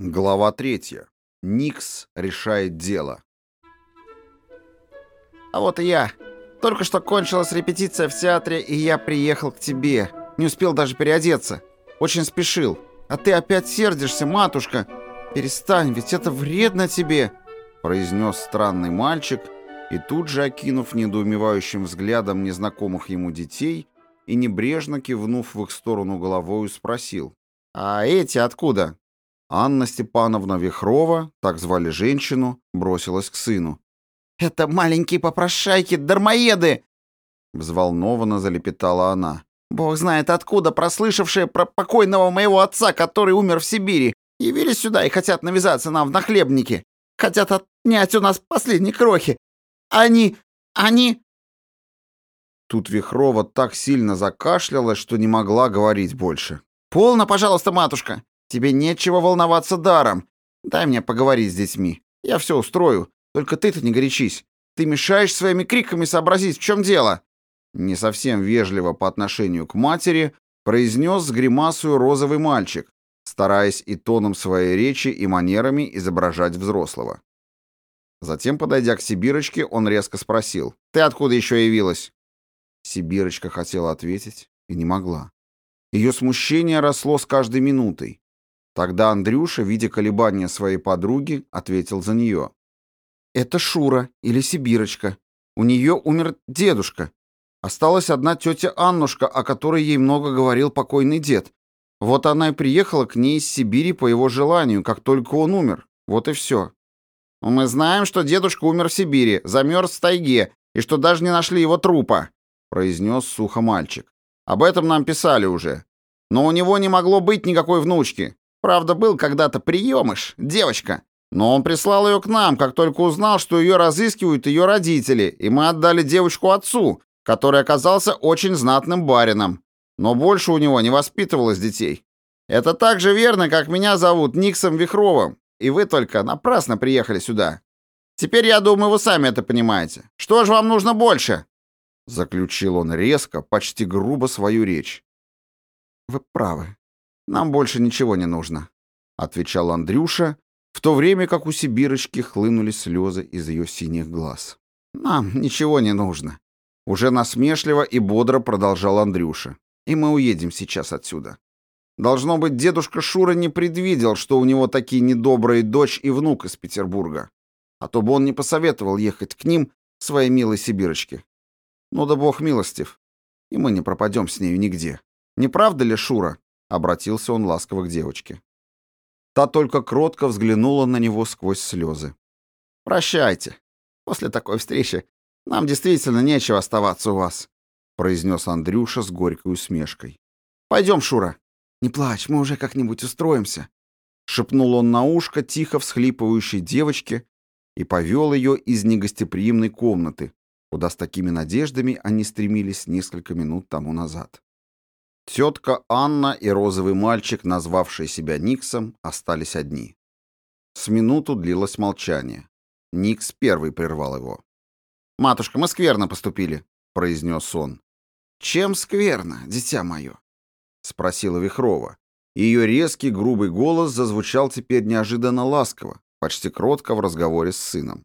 Глава третья. Никс решает дело. А вот и я. Только что кончилась репетиция в театре, и я приехал к тебе. Не успел даже переодеться. Очень спешил. А ты опять сердишься, матушка. Перестань, ведь это вредно тебе, произнес странный мальчик, и тут же, окинув недоумевающим взглядом незнакомых ему детей и небрежно кивнув в их сторону головою, спросил. «А эти откуда?» Анна Степановна Вихрова, так звали женщину, бросилась к сыну. «Это маленькие попрошайки, дармоеды!» Взволнованно залепетала она. «Бог знает откуда, прослышавшие про покойного моего отца, который умер в Сибири, явились сюда и хотят навязаться нам в нахлебники. Хотят отнять у нас последние крохи. Они... они...» Тут Вихрова так сильно закашлялась, что не могла говорить больше. «Полно, пожалуйста, матушка. Тебе нечего волноваться даром. Дай мне поговорить с детьми. Я все устрою. Только ты-то не горячись. Ты мешаешь своими криками сообразить, в чем дело». Не совсем вежливо по отношению к матери произнес с гримасою розовый мальчик, стараясь и тоном своей речи, и манерами изображать взрослого. Затем, подойдя к Сибирочке, он резко спросил. «Ты откуда еще явилась?» Сибирочка хотела ответить и не могла. Ее смущение росло с каждой минутой. Тогда Андрюша, видя колебания своей подруги, ответил за нее. «Это Шура или Сибирочка. У нее умер дедушка. Осталась одна тетя Аннушка, о которой ей много говорил покойный дед. Вот она и приехала к ней из Сибири по его желанию, как только он умер. Вот и все. Мы знаем, что дедушка умер в Сибири, замерз в тайге, и что даже не нашли его трупа», — произнес сухо мальчик. «Об этом нам писали уже. Но у него не могло быть никакой внучки. Правда, был когда-то приемыш, девочка. Но он прислал ее к нам, как только узнал, что ее разыскивают ее родители, и мы отдали девочку отцу, который оказался очень знатным барином. Но больше у него не воспитывалось детей. Это так же верно, как меня зовут Никсом Вихровым, и вы только напрасно приехали сюда. Теперь, я думаю, вы сами это понимаете. Что же вам нужно больше?» Заключил он резко, почти грубо свою речь. «Вы правы. Нам больше ничего не нужно», — отвечал Андрюша, в то время как у Сибирочки хлынули слезы из ее синих глаз. «Нам ничего не нужно», — уже насмешливо и бодро продолжал Андрюша. «И мы уедем сейчас отсюда. Должно быть, дедушка Шура не предвидел, что у него такие недобрые дочь и внук из Петербурга. А то бы он не посоветовал ехать к ним, своей милой Сибирочке. Ну да бог милостив, и мы не пропадем с нею нигде. Не правда ли, Шура?» Обратился он ласково к девочке. Та только кротко взглянула на него сквозь слезы. «Прощайте. После такой встречи нам действительно нечего оставаться у вас», произнес Андрюша с горькой усмешкой. «Пойдем, Шура. Не плачь, мы уже как-нибудь устроимся», шепнул он на ушко тихо всхлипывающей девочке и повел ее из негостеприимной комнаты, куда с такими надеждами они стремились несколько минут тому назад. Тетка Анна и розовый мальчик, назвавший себя Никсом, остались одни. С минуту длилось молчание. Никс первый прервал его. «Матушка, мы скверно поступили», — произнес он. «Чем скверно, дитя мое?» — спросила Вихрова. Ее резкий грубый голос зазвучал теперь неожиданно ласково, почти кротко в разговоре с сыном.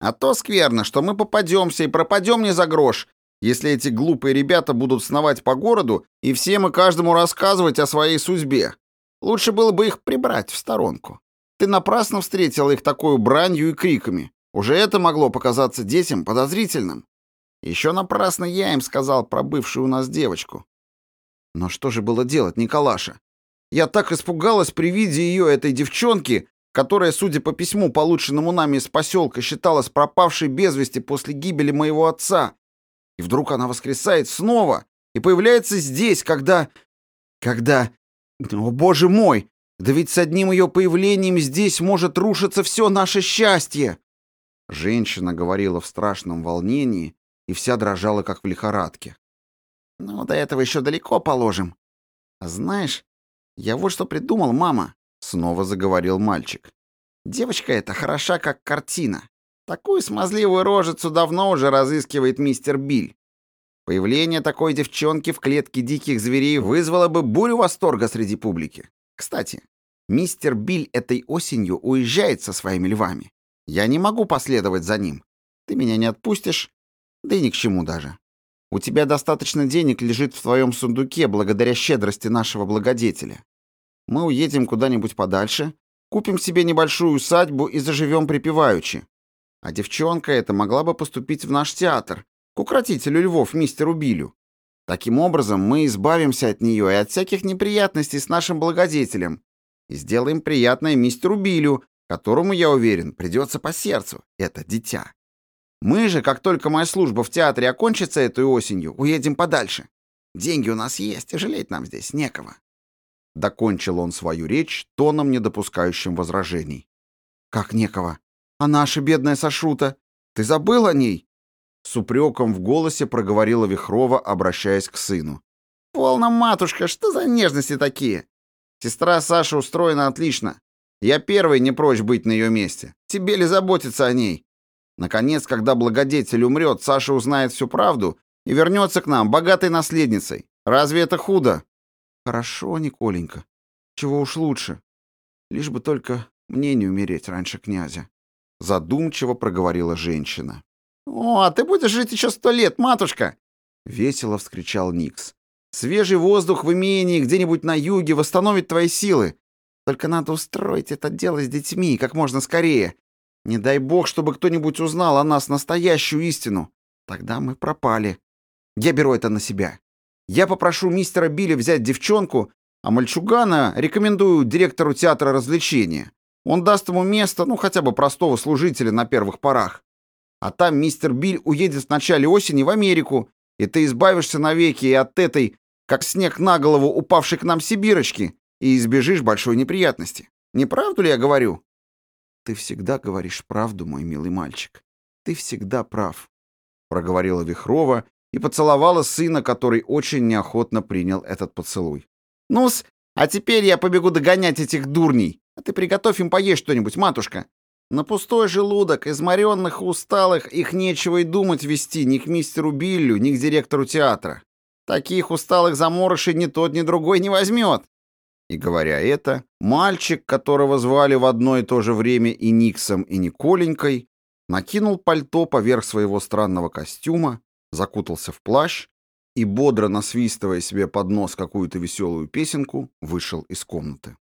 «А то скверно, что мы попадемся и пропадем не за грош, если эти глупые ребята будут сновать по городу и всем и каждому рассказывать о своей судьбе. Лучше было бы их прибрать в сторонку. Ты напрасно встретила их такой бранью и криками. Уже это могло показаться детям подозрительным. Еще напрасно я им сказал про бывшую у нас девочку. Но что же было делать, Николаша? Я так испугалась при виде ее, этой девчонки, которая, судя по письму, полученному нами из поселка, считалась пропавшей без вести после гибели моего отца. И вдруг она воскресает снова и появляется здесь, когда... Когда... О, боже мой! Да ведь с одним ее появлением здесь может рушиться все наше счастье!» Женщина говорила в страшном волнении и вся дрожала, как в лихорадке. «Ну, до этого еще далеко положим. Знаешь, я вот что придумал, мама», — снова заговорил мальчик. «Девочка эта хороша, как картина. Такую смазливую рожицу давно уже разыскивает мистер Биль. Появление такой девчонки в клетке диких зверей вызвало бы бурю восторга среди публики. Кстати, Мистер Биль этой осенью уезжает со своими львами. Я не могу последовать за ним. Ты меня не отпустишь, да и ни к чему даже. У тебя достаточно денег лежит в твоем сундуке благодаря щедрости нашего благодетеля. Мы уедем куда-нибудь подальше, купим себе небольшую усадьбу и заживем припеваючи. А девчонка эта могла бы поступить в наш театр, к укротителю львов мистеру Билю. Таким образом, мы избавимся от нее и от всяких неприятностей с нашим благодетелем и сделаем приятное мистеру Билю, которому, я уверен, придется по сердцу это дитя. Мы же, как только моя служба в театре окончится этой осенью, уедем подальше. Деньги у нас есть, и жалеть нам здесь некого. Докончил он свою речь тоном, не допускающим возражений. «Как некого? А наша бедная Сашута? Ты забыл о ней?» С упреком в голосе проговорила Вихрова, обращаясь к сыну. «Полно, матушка, что за нежности такие? Сестра Саша устроена отлично. Я первый не прочь быть на ее месте. Тебе ли заботиться о ней? Наконец, когда благодетель умрет, Саша узнает всю правду и вернется к нам богатой наследницей. Разве это худо?» Хорошо, Николенька. Чего уж лучше. Лишь бы только мне не умереть раньше князя. Задумчиво проговорила женщина. «О, а ты будешь жить еще сто лет, матушка!» Весело вскричал Никс. «Свежий воздух в имении где-нибудь на юге восстановит твои силы. Только надо устроить это дело с детьми как можно скорее. Не дай бог, чтобы кто-нибудь узнал о нас настоящую истину. Тогда мы пропали. Я беру это на себя. Я попрошу мистера Билли взять девчонку, а мальчугана рекомендую директору театра развлечения. Он даст ему место, ну, хотя бы простого служителя на первых порах. А там мистер Биль уедет в начале осени в Америку, и ты избавишься навеки и от этой, как снег на голову, упавшей к нам сибирочки, и избежишь большой неприятности. Не правду ли я говорю? Ты всегда говоришь правду, мой милый мальчик. Ты всегда прав, проговорила Вихрова и поцеловала сына, который очень неохотно принял этот поцелуй. «Ну-с, а теперь я побегу догонять этих дурней. А ты приготовь им поесть что-нибудь, матушка. На пустой желудок, изморенных и усталых, их нечего и думать вести ни к мистеру Биллю, ни к директору театра. Таких усталых заморышей ни тот, ни другой не возьмет». И говоря это, мальчик, которого звали в одно и то же время и Никсом, и Николенькой, накинул пальто поверх своего странного костюма, закутался в плащ и, бодро насвистывая себе под нос какую-то веселую песенку, вышел из комнаты.